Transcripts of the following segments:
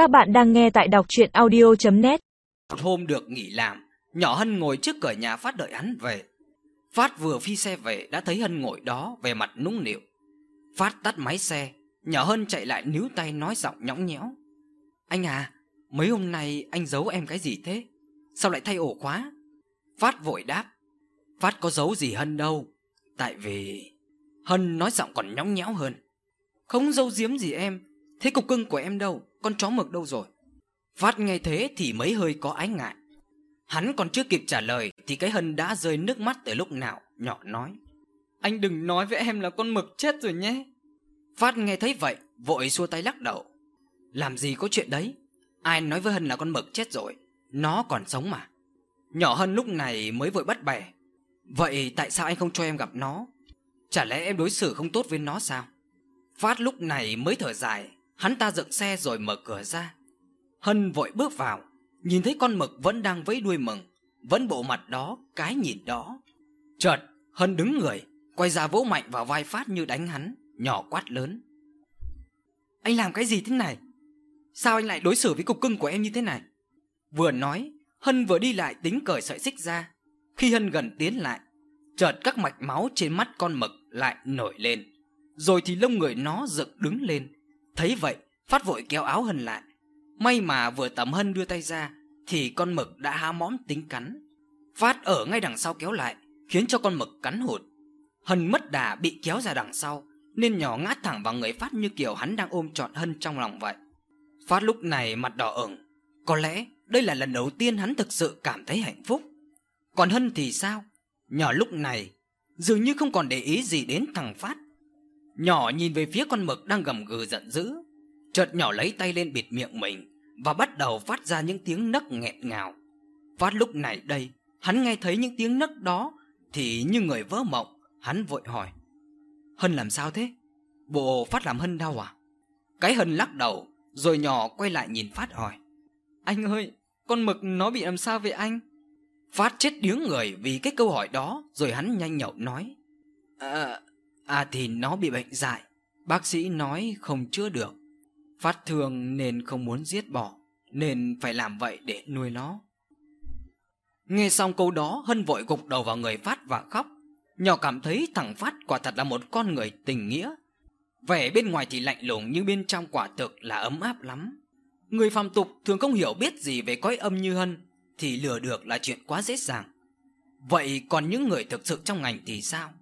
Các bạn đang nghe tại đọc chuyện audio.net Một hôm được nghỉ làm, nhỏ Hân ngồi trước cửa nhà Phát đợi hắn về. Phát vừa phi xe về đã thấy Hân ngồi đó về mặt nũng nịu. Phát tắt máy xe, nhỏ Hân chạy lại níu tay nói giọng nhõng nhẽo. Anh à, mấy hôm nay anh giấu em cái gì thế? Sao lại thay ổ khóa? Phát vội đáp. Phát có giấu gì Hân đâu. Tại vì... Hân nói giọng còn nhõng nhẽo hơn. Không giấu giếm gì em, thế cục cưng của em đâu? con chó mực đâu rồi? Phát nghe thế thì mấy hơi có ái ngại. Hắn còn chưa kịp trả lời thì cái hân đã rơi nước mắt từ lúc nào, nhỏ nói. Anh đừng nói với em là con mực chết rồi nhé. Phát nghe thấy vậy, vội xua tay lắc đầu. Làm gì có chuyện đấy? Ai nói với Hân là con mực chết rồi? Nó còn sống mà. Nhỏ Hân lúc này mới vội bắt bẻ. Vậy tại sao anh không cho em gặp nó? Chả lẽ em đối xử không tốt với nó sao? Phát lúc này mới thở dài, Hắn ta dựng xe rồi mở cửa ra. Hân vội bước vào Nhìn thấy con mực vẫn đang vẫy đuôi mừng Vẫn bộ mặt đó, cái nhìn đó. Chợt Hân đứng người Quay ra vỗ mạnh vào vai Phát như đánh hắn Nhỏ quát lớn. Anh làm cái gì thế này? Sao anh lại đối xử với cục cưng của em như thế này? Vừa nói Hân vừa đi lại tính cởi sợi xích ra. Khi Hân gần tiến lại Chợt các mạch máu trên mắt con mực lại nổi lên. Rồi thì lông người nó dựng đứng lên Thấy vậy, Phát vội kéo áo Hân lại. May mà vừa tấm Hân đưa tay ra, thì con mực đã há mõm tính cắn. Phát ở ngay đằng sau kéo lại, khiến cho con mực cắn hụt. Hân mất đà bị kéo ra đằng sau, nên nhỏ ngã thẳng vào người Phát như kiểu hắn đang ôm trọn Hân trong lòng vậy. Phát lúc này mặt đỏ ửng, có lẽ đây là lần đầu tiên hắn thực sự cảm thấy hạnh phúc. Còn Hân thì sao? Nhỏ lúc này dường như không còn để ý gì đến thằng Phát Nhỏ nhìn về phía con mực đang gầm gừ giận dữ. Chợt nhỏ lấy tay lên bịt miệng mình Và bắt đầu phát ra những tiếng nấc nghẹn ngào. Phát lúc này đây, Hắn nghe thấy những tiếng nấc đó Thì như người vỡ mộng, Hắn vội hỏi. Hân làm sao thế? Bộ Phát làm Hân đau à? Cái Hân lắc đầu, Rồi nhỏ quay lại nhìn Phát hỏi. Anh ơi, Con mực nó bị làm sao vậy anh? Phát chết điếng người vì cái câu hỏi đó, Rồi hắn nhanh nhậu nói. À À thì nó bị bệnh dại. Bác sĩ nói không chữa được. Phát thương nên không muốn giết bỏ Nên phải làm vậy để nuôi nó. Nghe xong câu đó, Hân vội gục đầu vào người Phát và khóc. Nhỏ cảm thấy thằng Phát quả thật là một con người tình nghĩa. Vẻ bên ngoài thì lạnh lùng, Nhưng bên trong quả thực là ấm áp lắm. Người phàm tục thường không hiểu biết gì về cõi âm như Hân, Thì lừa được là chuyện quá dễ dàng. Vậy còn những người thực sự trong ngành thì sao?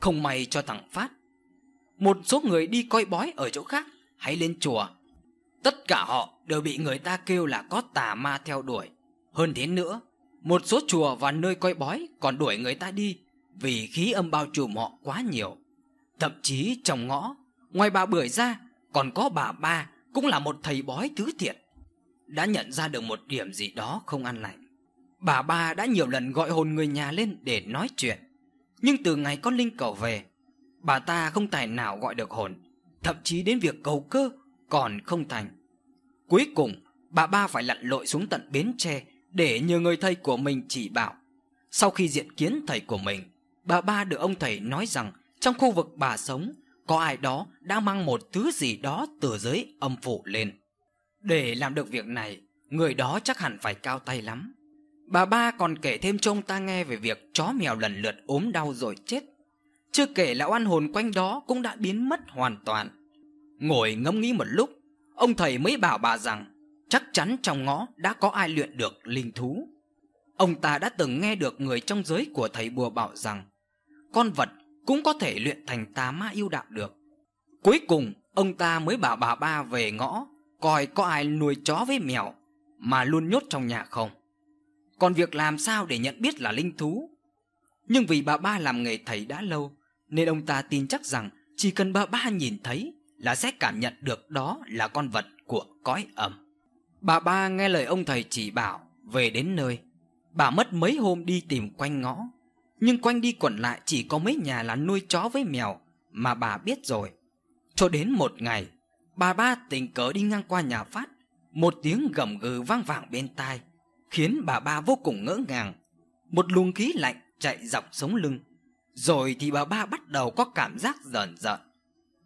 Không may cho thằng Phát. Một số người đi coi bói ở chỗ khác Hay lên chùa. Tất cả họ đều bị người ta kêu là có tà ma theo đuổi. Hơn thế nữa, Một số chùa và nơi coi bói còn đuổi người ta đi Vì khí âm bao trùm họ quá nhiều. Thậm chí trong ngõ, Ngoài bà Bưởi ra, Còn có bà Ba Cũng là một thầy bói thứ thiệt Đã nhận ra được một điểm gì đó không ăn lành. Bà Ba đã nhiều lần gọi hồn người nhà lên để nói chuyện nhưng từ ngày con Linh cầu về, Bà ta không tài nào gọi được hồn, Thậm chí đến việc cầu cơ Còn không thành. Cuối cùng, bà ba phải lặn lội xuống tận Bến Tre Để nhờ người thầy của mình chỉ bảo. Sau khi diện kiến thầy của mình, Bà ba được ông thầy nói rằng Trong khu vực bà sống, Có ai đó đã mang một thứ gì đó Từ dưới âm phủ lên. Để làm được việc này, Người đó chắc hẳn phải cao tay lắm. Bà ba còn kể thêm cho ông ta nghe về việc chó mèo lần lượt ốm đau rồi chết. Chưa kể lão oan hồn quanh đó cũng đã biến mất hoàn toàn. Ngồi ngẫm nghĩ một lúc, ông thầy mới bảo bà rằng chắc chắn trong ngõ đã có ai luyện được linh thú. Ông ta đã từng nghe được người trong giới của thầy bùa bảo rằng con vật cũng có thể luyện thành tà ma yêu đạo được. Cuối cùng, ông ta mới bảo bà ba về ngõ coi có ai nuôi chó với mèo mà luôn nhốt trong nhà không. Còn việc làm sao để nhận biết là linh thú? Nhưng vì bà ba làm nghề thầy đã lâu, Nên ông ta tin chắc rằng Chỉ cần bà ba nhìn thấy Là sẽ cảm nhận được đó là con vật của cõi ẩm Bà ba nghe lời ông thầy chỉ bảo, Về đến nơi. Bà mất mấy hôm đi tìm quanh ngõ. Nhưng quanh đi quẩn lại chỉ có mấy nhà là nuôi chó với mèo Mà bà biết rồi. Cho đến một ngày, Bà ba tình cờ đi ngang qua nhà phát, Một tiếng gầm gừ vang vẳng bên tai khiến bà ba vô cùng ngỡ ngàng. Một luồng khí lạnh chạy dọc sống lưng, rồi thì bà ba bắt đầu có cảm giác rờn rợn.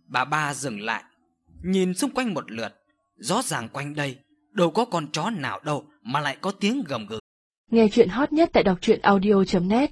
Bà ba dừng lại, nhìn xung quanh một lượt, rõ ràng quanh đây đâu có con chó nào đâu mà lại có tiếng gầm gừ. Nghe chuyện hot nhất tại đọc truyện audio.net